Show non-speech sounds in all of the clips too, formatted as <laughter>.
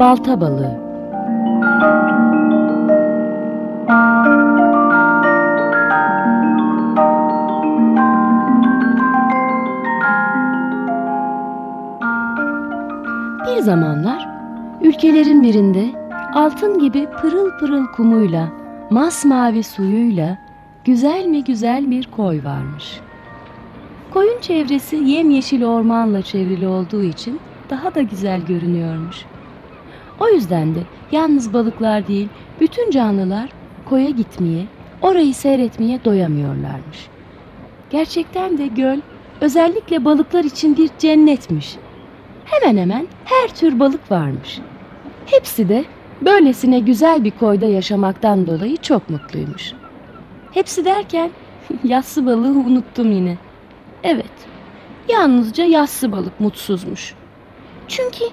Balta balığı Bir zamanlar ülkelerin birinde altın gibi pırıl pırıl kumuyla, masmavi suyuyla güzel mi güzel bir koy varmış. Koyun çevresi yemyeşil ormanla çevrili olduğu için daha da güzel görünüyormuş. O yüzden de yalnız balıklar değil, bütün canlılar koya gitmeye, orayı seyretmeye doyamıyorlarmış. Gerçekten de göl özellikle balıklar için bir cennetmiş. Hemen hemen her tür balık varmış. Hepsi de böylesine güzel bir koyda yaşamaktan dolayı çok mutluymuş. Hepsi derken <laughs> yassı balığı unuttum yine. Evet, yalnızca yassı balık mutsuzmuş. Çünkü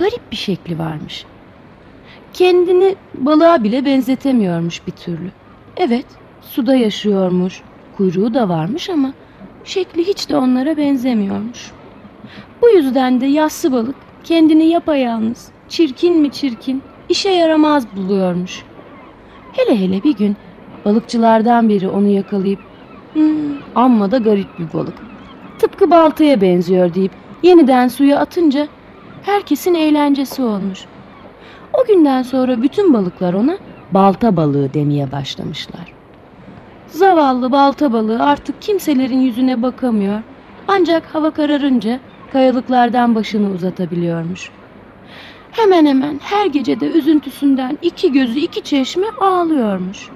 garip bir şekli varmış. Kendini balığa bile benzetemiyormuş bir türlü. Evet, suda yaşıyormuş, kuyruğu da varmış ama şekli hiç de onlara benzemiyormuş. Bu yüzden de yassı balık kendini yapayalnız, çirkin mi çirkin, işe yaramaz buluyormuş. Hele hele bir gün balıkçılardan biri onu yakalayıp hmm, amma da garip bir balık. Tıpkı baltaya benziyor deyip yeniden suya atınca herkesin eğlencesi olmuş. O günden sonra bütün balıklar ona balta balığı demeye başlamışlar. Zavallı balta balığı artık kimselerin yüzüne bakamıyor. Ancak hava kararınca kayalıklardan başını uzatabiliyormuş. Hemen hemen her gecede üzüntüsünden iki gözü iki çeşme ağlıyormuş.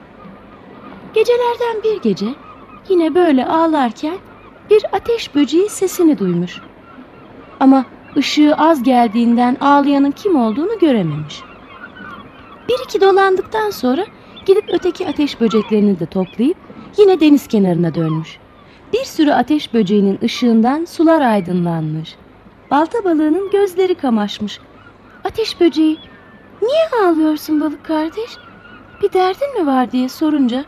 Gecelerden bir gece yine böyle ağlarken bir ateş böceği sesini duymuş. Ama ışığı az geldiğinden ağlayanın kim olduğunu görememiş. Bir iki dolandıktan sonra gidip öteki ateş böceklerini de toplayıp yine deniz kenarına dönmüş. Bir sürü ateş böceğinin ışığından sular aydınlanmış. Balta balığının gözleri kamaşmış. Ateş böceği, niye ağlıyorsun balık kardeş? Bir derdin mi var diye sorunca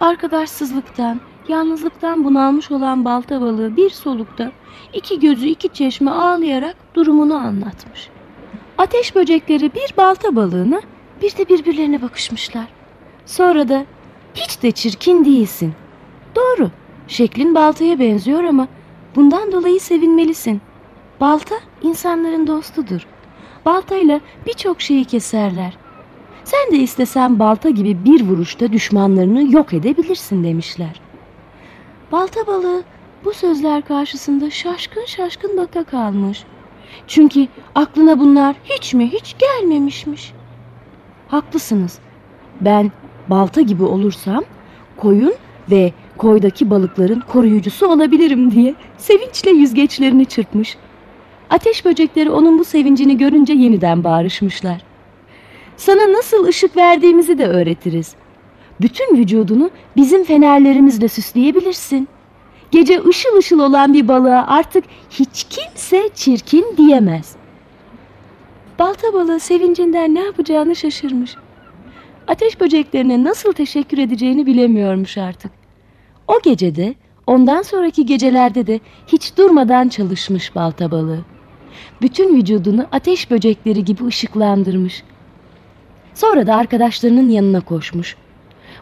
arkadaşsızlıktan, yalnızlıktan bunalmış olan balta balığı bir solukta iki gözü iki çeşme ağlayarak durumunu anlatmış. Ateş böcekleri bir balta balığına bir de birbirlerine bakışmışlar. Sonra da hiç de çirkin değilsin. Doğru, şeklin baltaya benziyor ama bundan dolayı sevinmelisin. Balta insanların dostudur. Baltayla birçok şeyi keserler. Sen de istesen balta gibi bir vuruşta düşmanlarını yok edebilirsin demişler. Balta balığı bu sözler karşısında şaşkın şaşkın baka kalmış. Çünkü aklına bunlar hiç mi hiç gelmemişmiş. Haklısınız. Ben balta gibi olursam koyun ve koydaki balıkların koruyucusu olabilirim diye sevinçle yüzgeçlerini çırpmış. Ateş böcekleri onun bu sevincini görünce yeniden bağırışmışlar. Sana nasıl ışık verdiğimizi de öğretiriz. Bütün vücudunu bizim fenerlerimizle süsleyebilirsin. Gece ışıl ışıl olan bir balığa artık hiç kimse çirkin diyemez. Balta balığı sevincinden ne yapacağını şaşırmış. Ateş böceklerine nasıl teşekkür edeceğini bilemiyormuş artık. O gecede, ondan sonraki gecelerde de hiç durmadan çalışmış balta balığı. Bütün vücudunu ateş böcekleri gibi ışıklandırmış. Sonra da arkadaşlarının yanına koşmuş.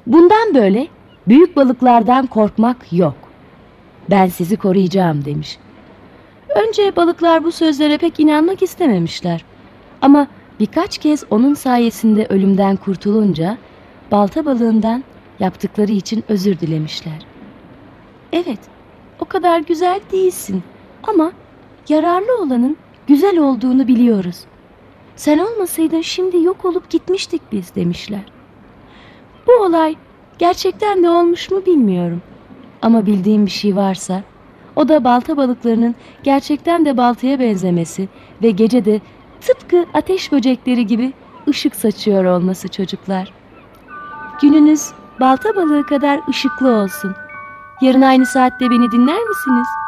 Bundan böyle büyük balıklardan korkmak yok. Ben sizi koruyacağım demiş. Önce balıklar bu sözlere pek inanmak istememişler. Ama birkaç kez onun sayesinde ölümden kurtulunca balta balığından yaptıkları için özür dilemişler. Evet, o kadar güzel değilsin ama yararlı olanın güzel olduğunu biliyoruz. Sen olmasaydın şimdi yok olup gitmiştik biz demişler. Bu olay gerçekten de olmuş mu bilmiyorum. Ama bildiğim bir şey varsa o da balta balıklarının gerçekten de baltaya benzemesi ve gecede tıpkı ateş böcekleri gibi ışık saçıyor olması çocuklar. Gününüz balta balığı kadar ışıklı olsun. Yarın aynı saatte beni dinler misiniz?''